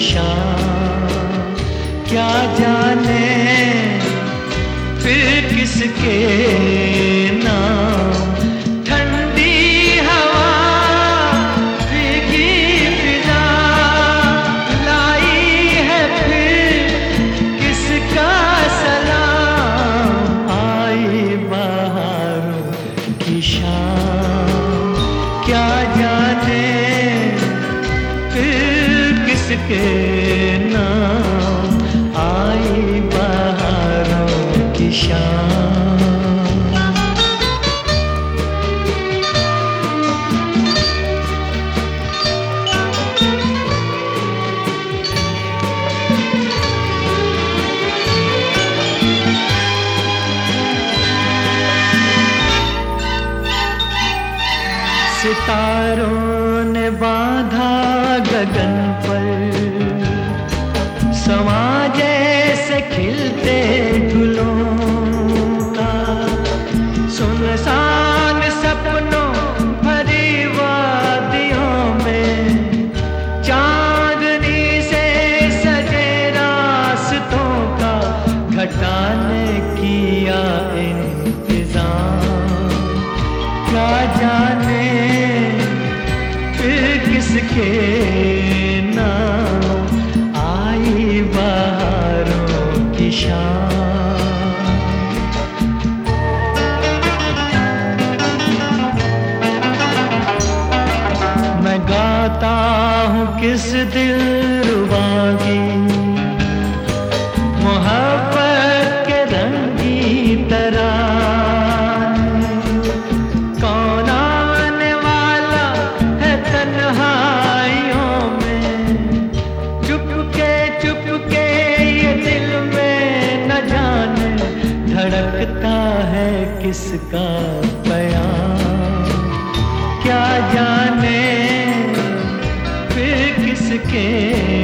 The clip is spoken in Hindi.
शान क्या जाने फिर किसके के नाम आई बहारों की शाम। सितारों ने बाधा गगन पर क्या जाने फिर किसके नाम आई बाहरों की शाम मैं गाता हूँ किस दिल रुबा की किसका बयान। क्या जाने फिर किसके